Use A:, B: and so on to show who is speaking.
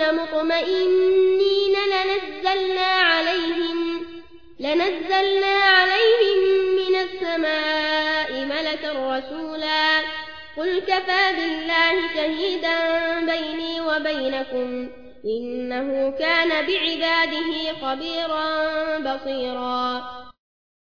A: يمشون مطمئنين لنزلنا عليهم لنزلنا عليهم من السماء ملكا رسولا. قل كفى بالله شهيدا بيني وبينكم إنه كان بعباده خبيرا بصيرا.